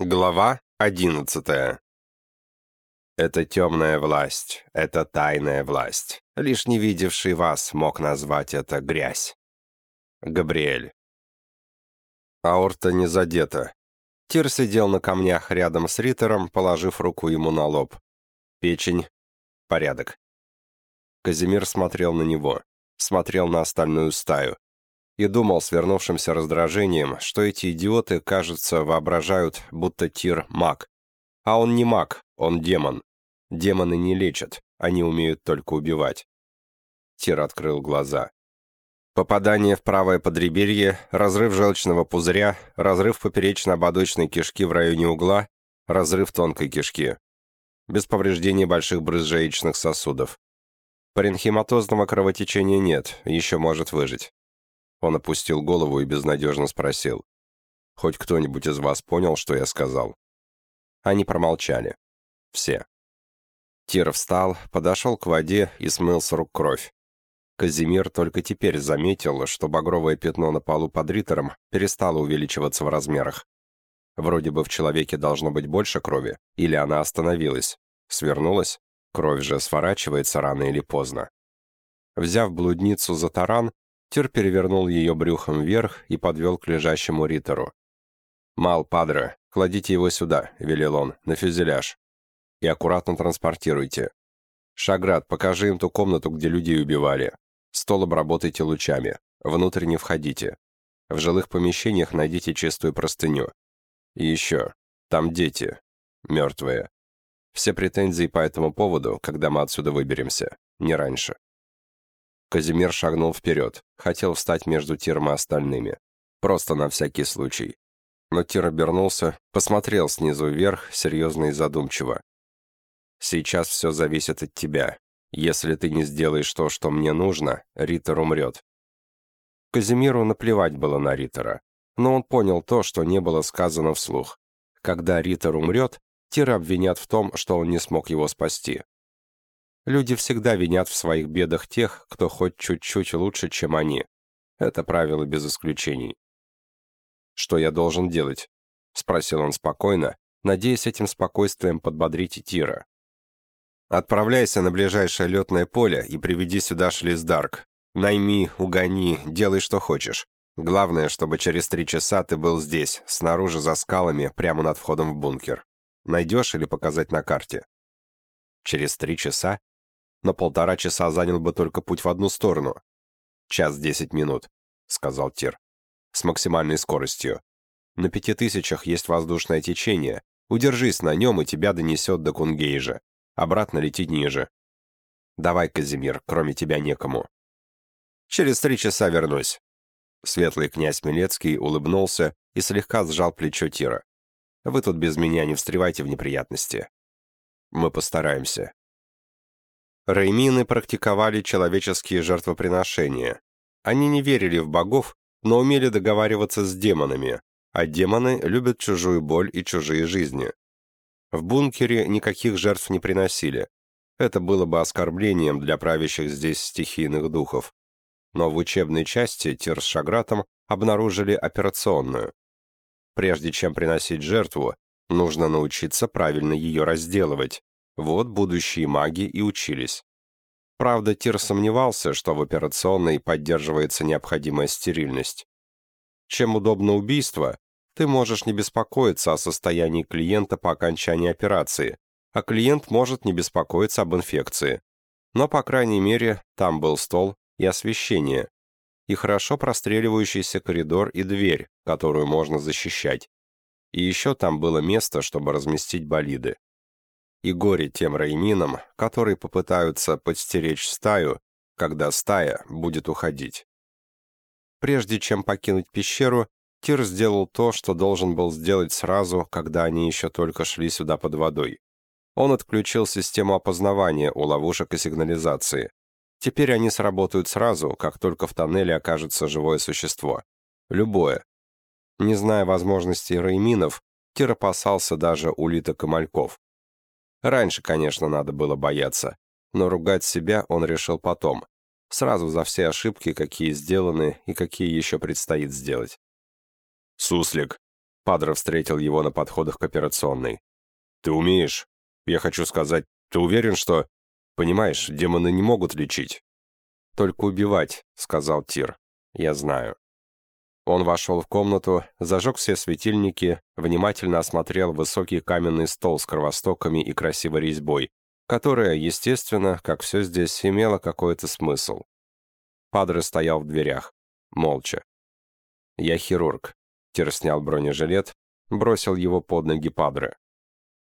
Глава одиннадцатая. Это темная власть, это тайная власть. Лишь не видевший вас мог назвать это грязь. Габриэль. Аорта не задета. Тир сидел на камнях рядом с Риттером, положив руку ему на лоб. Печень. Порядок. Казимир смотрел на него, смотрел на остальную стаю и думал с вернувшимся раздражением, что эти идиоты, кажется, воображают, будто Тир маг. А он не маг, он демон. Демоны не лечат, они умеют только убивать. Тир открыл глаза. Попадание в правое подреберье, разрыв желчного пузыря, разрыв поперечно-ободочной кишки в районе угла, разрыв тонкой кишки. Без повреждения больших брызжеечных сосудов. Паренхематозного кровотечения нет, еще может выжить. Он опустил голову и безнадежно спросил. «Хоть кто-нибудь из вас понял, что я сказал?» Они промолчали. Все. Тир встал, подошел к воде и смыл с рук кровь. Казимир только теперь заметил, что багровое пятно на полу под ритором перестало увеличиваться в размерах. Вроде бы в человеке должно быть больше крови, или она остановилась, свернулась, кровь же сворачивается рано или поздно. Взяв блудницу за таран, Тир перевернул ее брюхом вверх и подвел к лежащему Ритору. «Мал, падре, кладите его сюда», — велел он, — «на фюзеляж. И аккуратно транспортируйте. Шаград, покажи им ту комнату, где людей убивали. Стол обработайте лучами. Внутрь не входите. В жилых помещениях найдите чистую простыню. И еще. Там дети. Мертвые. Все претензии по этому поводу, когда мы отсюда выберемся. Не раньше. Казимир шагнул вперед, хотел встать между Тиром и остальными. Просто на всякий случай. Но Тир обернулся, посмотрел снизу вверх, серьезно и задумчиво. «Сейчас все зависит от тебя. Если ты не сделаешь то, что мне нужно, Риттер умрет». Казимиру наплевать было на Риттера, но он понял то, что не было сказано вслух. Когда Риттер умрет, Тира обвинят в том, что он не смог его спасти. Люди всегда винят в своих бедах тех, кто хоть чуть-чуть лучше, чем они. Это правило без исключений. «Что я должен делать?» — спросил он спокойно, надеясь этим спокойствием подбодрить Тира. «Отправляйся на ближайшее летное поле и приведи сюда Шлиздарк. Найми, угони, делай, что хочешь. Главное, чтобы через три часа ты был здесь, снаружи за скалами, прямо над входом в бункер. Найдешь или показать на карте?» «Через три часа?» Но полтора часа занял бы только путь в одну сторону. «Час десять минут», — сказал Тир. «С максимальной скоростью. На пяти тысячах есть воздушное течение. Удержись на нем, и тебя донесет до Кунгейжа. Обратно летит ниже. Давай, Казимир, кроме тебя некому». «Через три часа вернусь». Светлый князь Милецкий улыбнулся и слегка сжал плечо Тира. «Вы тут без меня не встревайте в неприятности». «Мы постараемся», Реймины практиковали человеческие жертвоприношения. Они не верили в богов, но умели договариваться с демонами, а демоны любят чужую боль и чужие жизни. В бункере никаких жертв не приносили. Это было бы оскорблением для правящих здесь стихийных духов. Но в учебной части Тир с Шагратом обнаружили операционную. Прежде чем приносить жертву, нужно научиться правильно ее разделывать, вот будущие маги и учились. Правда, Тир сомневался, что в операционной поддерживается необходимая стерильность. Чем удобно убийство, ты можешь не беспокоиться о состоянии клиента по окончании операции, а клиент может не беспокоиться об инфекции. Но, по крайней мере, там был стол и освещение, и хорошо простреливающийся коридор и дверь, которую можно защищать. И еще там было место, чтобы разместить болиды и горе тем рейминам, которые попытаются подстеречь стаю, когда стая будет уходить. Прежде чем покинуть пещеру, Тир сделал то, что должен был сделать сразу, когда они еще только шли сюда под водой. Он отключил систему опознавания у ловушек и сигнализации. Теперь они сработают сразу, как только в тоннеле окажется живое существо. Любое. Не зная возможностей рейминов, Тир опасался даже улиток и мальков. Раньше, конечно, надо было бояться, но ругать себя он решил потом, сразу за все ошибки, какие сделаны и какие еще предстоит сделать. «Суслик!» — Падре встретил его на подходах к операционной. «Ты умеешь? Я хочу сказать, ты уверен, что...» «Понимаешь, демоны не могут лечить». «Только убивать», — сказал Тир. «Я знаю». Он вошел в комнату, зажег все светильники, внимательно осмотрел высокий каменный стол с кровостоками и красивой резьбой, которая, естественно, как все здесь, имела какой-то смысл. Падре стоял в дверях, молча. «Я хирург». Тир снял бронежилет, бросил его под ноги Падре.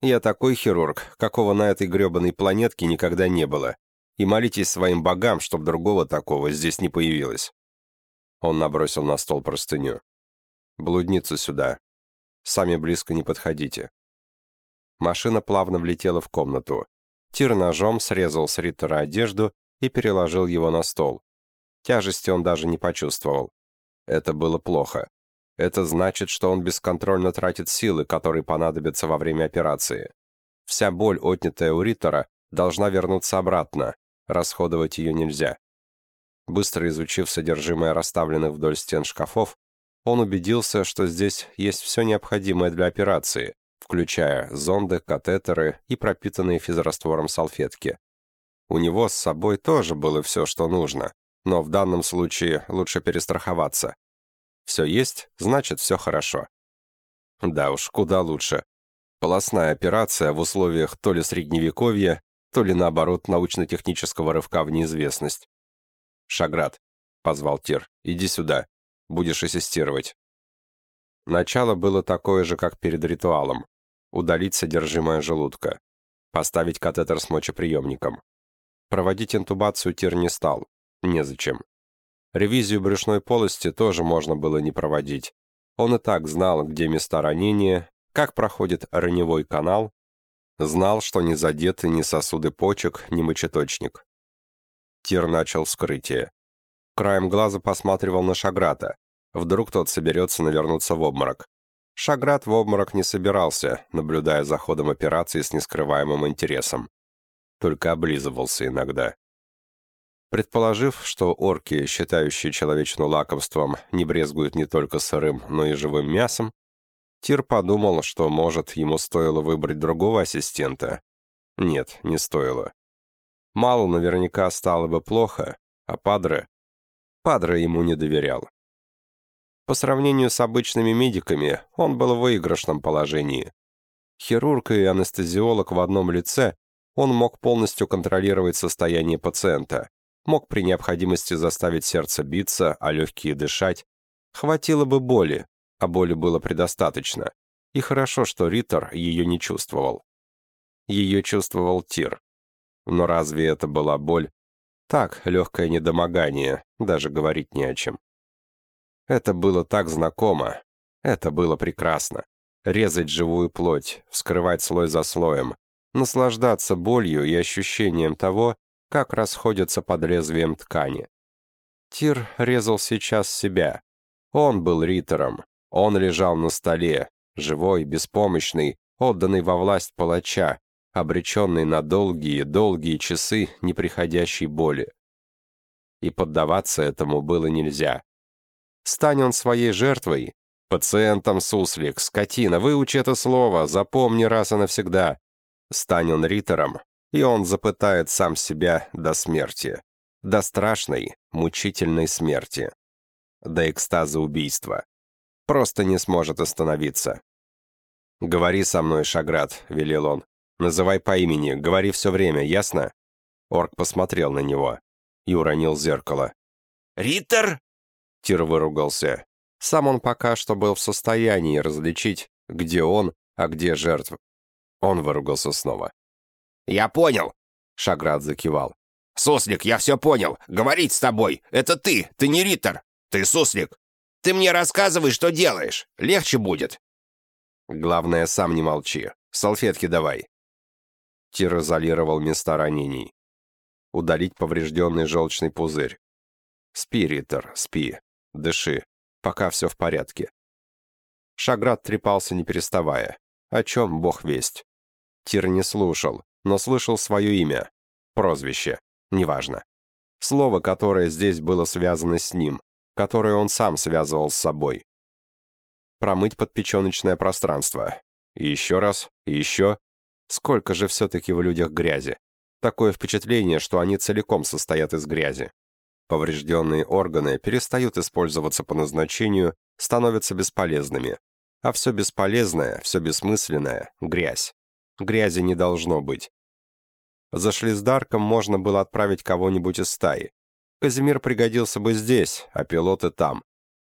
«Я такой хирург, какого на этой гребаной планетке никогда не было. И молитесь своим богам, чтоб другого такого здесь не появилось». Он набросил на стол простыню. «Блудницу сюда. Сами близко не подходите». Машина плавно влетела в комнату. Тир ножом срезал с Риттера одежду и переложил его на стол. Тяжести он даже не почувствовал. Это было плохо. Это значит, что он бесконтрольно тратит силы, которые понадобятся во время операции. Вся боль, отнятая у Риттера, должна вернуться обратно. Расходовать ее нельзя. Быстро изучив содержимое расставленных вдоль стен шкафов, он убедился, что здесь есть все необходимое для операции, включая зонды, катетеры и пропитанные физраствором салфетки. У него с собой тоже было все, что нужно, но в данном случае лучше перестраховаться. Все есть, значит, все хорошо. Да уж, куда лучше. Полостная операция в условиях то ли средневековья, то ли наоборот научно-технического рывка в неизвестность. «Шаград», — позвал Тир, — «иди сюда. Будешь ассистировать». Начало было такое же, как перед ритуалом. Удалить содержимое желудка. Поставить катетер с мочеприемником. Проводить интубацию Тир не стал. Незачем. Ревизию брюшной полости тоже можно было не проводить. Он и так знал, где места ранения, как проходит раневой канал, знал, что не задеты ни сосуды почек, ни мочеточник. Тир начал вскрытие. Краем глаза посматривал на Шаграта. Вдруг тот соберется навернуться в обморок. Шаграт в обморок не собирался, наблюдая за ходом операции с нескрываемым интересом. Только облизывался иногда. Предположив, что орки, считающие человечину лакомством, не брезгуют не только сырым, но и живым мясом, Тир подумал, что, может, ему стоило выбрать другого ассистента. Нет, не стоило. Малу наверняка стало бы плохо, а Падре... Падре ему не доверял. По сравнению с обычными медиками, он был в выигрышном положении. Хирург и анестезиолог в одном лице, он мог полностью контролировать состояние пациента, мог при необходимости заставить сердце биться, а легкие дышать. Хватило бы боли, а боли было предостаточно. И хорошо, что Риттер ее не чувствовал. Ее чувствовал Тир. Но разве это была боль? Так, легкое недомогание, даже говорить не о чем. Это было так знакомо. Это было прекрасно. Резать живую плоть, вскрывать слой за слоем, наслаждаться болью и ощущением того, как расходятся под лезвием ткани. Тир резал сейчас себя. Он был ритором. Он лежал на столе, живой, беспомощный, отданный во власть палача, обреченный на долгие-долгие часы неприходящей боли. И поддаваться этому было нельзя. Стань он своей жертвой, пациентом суслик, скотина, выучи это слово, запомни раз и навсегда. Стань он ритором, и он запытает сам себя до смерти. До страшной, мучительной смерти. До экстаза убийства. Просто не сможет остановиться. «Говори со мной, Шаград», — велел он. Называй по имени, говори все время, ясно?» Орк посмотрел на него и уронил зеркало. «Риттер?» Тир выругался. Сам он пока что был в состоянии различить, где он, а где жертв. Он выругался снова. «Я понял!» — Шаград закивал. «Суслик, я все понял. Говорить с тобой. Это ты. Ты не Риттер. Ты суслик. Ты мне рассказывай, что делаешь. Легче будет». «Главное, сам не молчи. Салфетки давай». Тир изолировал места ранений. Удалить поврежденный желчный пузырь. Спи, Риттер, спи. Дыши. Пока все в порядке. Шаград трепался не переставая. О чем бог весть? Тир не слушал, но слышал свое имя. Прозвище. Неважно. Слово, которое здесь было связано с ним, которое он сам связывал с собой. промыть подпеченочное пространство. И еще раз, и еще. Сколько же все-таки в людях грязи. Такое впечатление, что они целиком состоят из грязи. Поврежденные органы перестают использоваться по назначению, становятся бесполезными. А все бесполезное, все бессмысленное — грязь. Грязи не должно быть. За шлиздарком можно было отправить кого-нибудь из стаи. Казимир пригодился бы здесь, а пилоты там.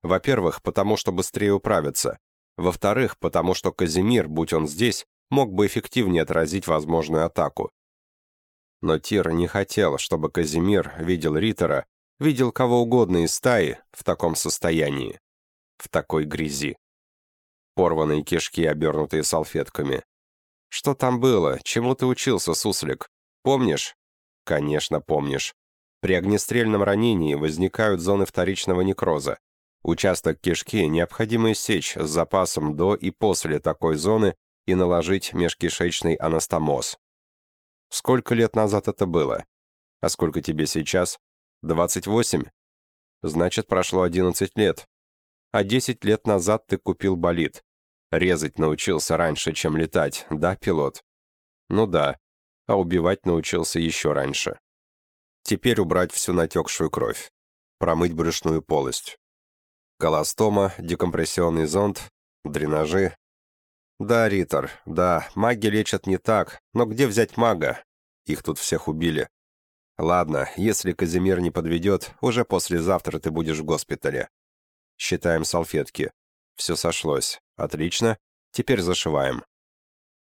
Во-первых, потому что быстрее управиться. Во-вторых, потому что Казимир, будь он здесь, мог бы эффективнее отразить возможную атаку. Но Тир не хотел, чтобы Казимир видел Риттера, видел кого угодно из стаи в таком состоянии, в такой грязи. Порванные кишки, обернутые салфетками. Что там было? Чему ты учился, суслик? Помнишь? Конечно, помнишь. При огнестрельном ранении возникают зоны вторичного некроза. Участок кишки необходимо иссечь с запасом до и после такой зоны и наложить межкишечный анастомоз. Сколько лет назад это было? А сколько тебе сейчас? 28? Значит, прошло 11 лет. А 10 лет назад ты купил болид. Резать научился раньше, чем летать, да, пилот? Ну да. А убивать научился еще раньше. Теперь убрать всю натекшую кровь. Промыть брюшную полость. Колостома, декомпрессионный зонд, дренажи, «Да, Риттер, да, маги лечат не так, но где взять мага? Их тут всех убили. Ладно, если Казимир не подведет, уже послезавтра ты будешь в госпитале. Считаем салфетки. Все сошлось. Отлично. Теперь зашиваем.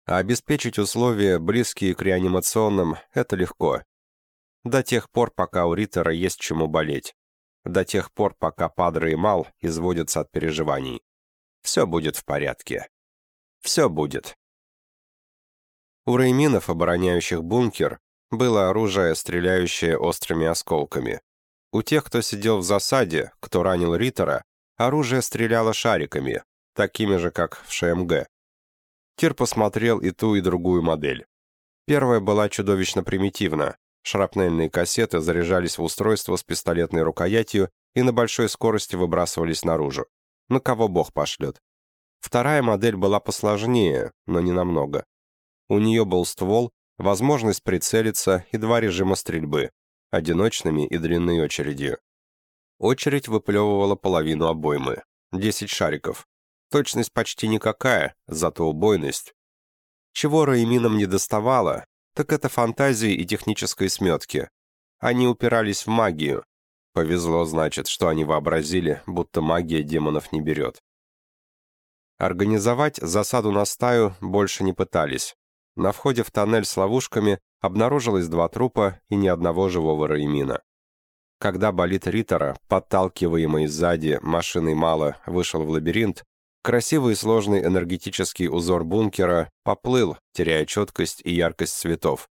А обеспечить условия, близкие к реанимационным, это легко. До тех пор, пока у Риттера есть чему болеть. До тех пор, пока Падре и Мал изводятся от переживаний. Все будет в порядке. Все будет. У рейминов, обороняющих бункер, было оружие, стреляющее острыми осколками. У тех, кто сидел в засаде, кто ранил Риттера, оружие стреляло шариками, такими же, как в ШМГ. Тир посмотрел и ту, и другую модель. Первая была чудовищно примитивна. Шрапнельные кассеты заряжались в устройство с пистолетной рукоятью и на большой скорости выбрасывались наружу. На кого бог пошлет. Вторая модель была посложнее, но не намного. У нее был ствол, возможность прицелиться и два режима стрельбы, одиночными и длинной очередью. Очередь выплевывала половину обоймы, 10 шариков. Точность почти никакая, зато убойность. Чего Раиминам не доставало, так это фантазии и технической сметки. Они упирались в магию. Повезло, значит, что они вообразили, будто магия демонов не берет. Организовать засаду на стаю больше не пытались. На входе в тоннель с ловушками обнаружилось два трупа и ни одного живого Реймина. Когда болит Риттера, подталкиваемый сзади машиной мало, вышел в лабиринт, красивый и сложный энергетический узор бункера поплыл, теряя четкость и яркость цветов.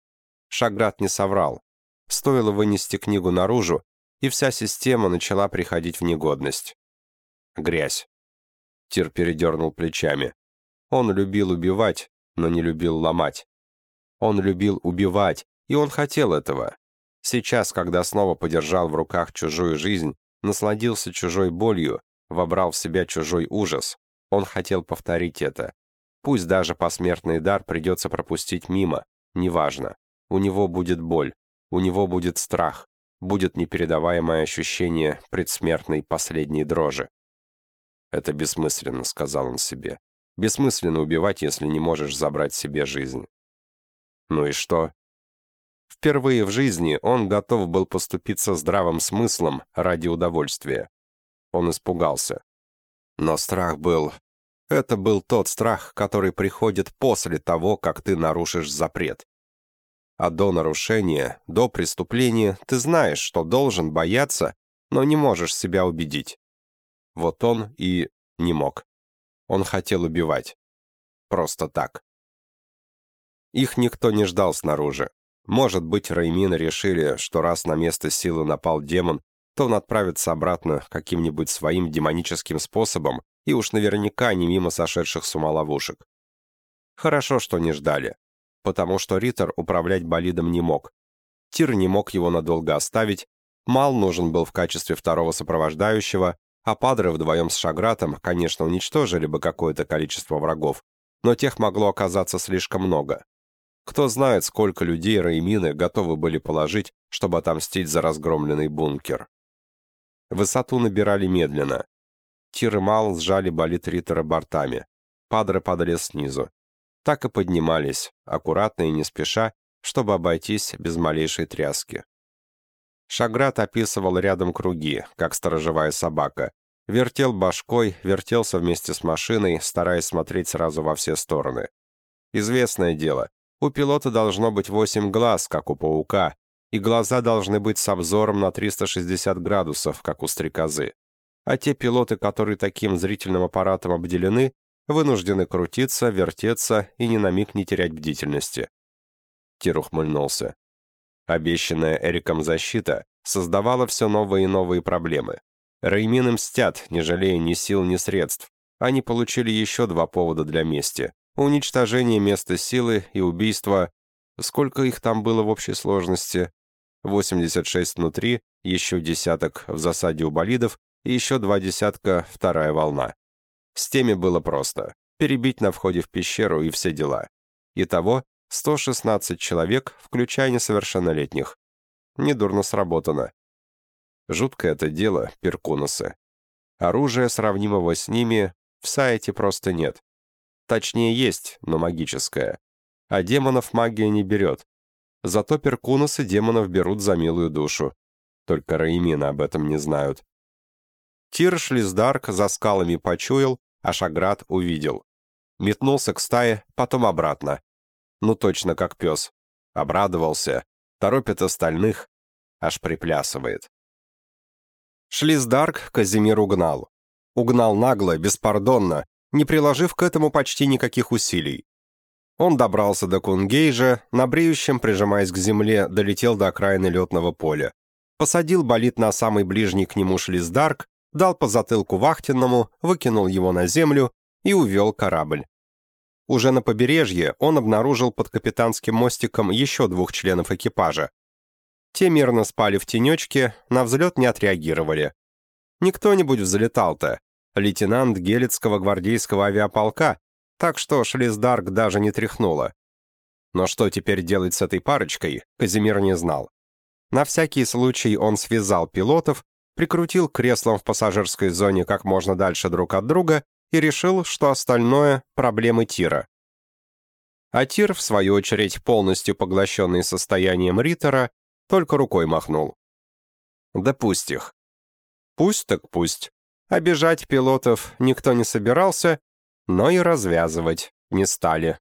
Шаград не соврал. Стоило вынести книгу наружу, и вся система начала приходить в негодность. Грязь. Тир передернул плечами. Он любил убивать, но не любил ломать. Он любил убивать, и он хотел этого. Сейчас, когда снова подержал в руках чужую жизнь, насладился чужой болью, вобрал в себя чужой ужас, он хотел повторить это. Пусть даже посмертный дар придется пропустить мимо, неважно. У него будет боль, у него будет страх, будет непередаваемое ощущение предсмертной последней дрожи. «Это бессмысленно», — сказал он себе. «Бессмысленно убивать, если не можешь забрать себе жизнь». Ну и что? Впервые в жизни он готов был поступиться здравым смыслом ради удовольствия. Он испугался. Но страх был... Это был тот страх, который приходит после того, как ты нарушишь запрет. А до нарушения, до преступления ты знаешь, что должен бояться, но не можешь себя убедить. Вот он и не мог. Он хотел убивать. Просто так. Их никто не ждал снаружи. Может быть, Раймины решили, что раз на место силы напал демон, то он отправится обратно каким-нибудь своим демоническим способом и уж наверняка не мимо сошедших с ума ловушек. Хорошо, что не ждали, потому что Риттер управлять болидом не мог. Тир не мог его надолго оставить, Мал нужен был в качестве второго сопровождающего, а падры вдвоем с Шагратом, конечно, уничтожили бы какое-то количество врагов, но тех могло оказаться слишком много. Кто знает, сколько людей Раймины готовы были положить, чтобы отомстить за разгромленный бункер. Высоту набирали медленно. Тир и Мал сжали болит Риттера бортами. Падры падали снизу. Так и поднимались, аккуратно и не спеша, чтобы обойтись без малейшей тряски. Шаграт описывал рядом круги, как сторожевая собака. Вертел башкой, вертелся вместе с машиной, стараясь смотреть сразу во все стороны. Известное дело, у пилота должно быть восемь глаз, как у паука, и глаза должны быть с обзором на 360 градусов, как у стрекозы. А те пилоты, которые таким зрительным аппаратом обделены, вынуждены крутиться, вертеться и ни на миг не терять бдительности. Тир ухмыльнулся. Обещанная Эриком защита создавала все новые и новые проблемы. Реймины мстят, не жалея ни сил, ни средств. Они получили еще два повода для мести. Уничтожение места силы и убийство... Сколько их там было в общей сложности? 86 внутри, еще десяток в засаде у болидов и еще два десятка вторая волна. С теми было просто. Перебить на входе в пещеру и все дела. Итого 116 человек, включая несовершеннолетних. Недурно сработано. Жуткое это дело, перкунусы. Оружия, сравнимого с ними, в сайте просто нет. Точнее, есть, но магическое. А демонов магия не берет. Зато перкунусы демонов берут за милую душу. Только Раимина об этом не знают. Тир Шлиздарк за скалами почуял, а Шаград увидел. Метнулся к стае, потом обратно. Ну точно как пес. Обрадовался, торопит остальных, аж приплясывает. Шлиздарк Казимир угнал. Угнал нагло, беспардонно, не приложив к этому почти никаких усилий. Он добрался до Кунгейжа, на бреющем, прижимаясь к земле, долетел до окраины летного поля. Посадил болид на самый ближний к нему шлиздарк, дал по затылку вахтенному, выкинул его на землю и увел корабль. Уже на побережье он обнаружил под капитанским мостиком еще двух членов экипажа. Те мирно спали в тенечке, на взлет не отреагировали. Не кто-нибудь взлетал-то, лейтенант Гелецкого гвардейского авиаполка, так что Шлиздарк даже не тряхнуло. Но что теперь делать с этой парочкой, Казимир не знал. На всякий случай он связал пилотов, прикрутил креслом в пассажирской зоне как можно дальше друг от друга и решил, что остальное — проблемы Тира. А Тир, в свою очередь, полностью поглощенный состоянием Риттера, только рукой махнул. Да пусть их. Пусть так пусть. Обижать пилотов никто не собирался, но и развязывать не стали.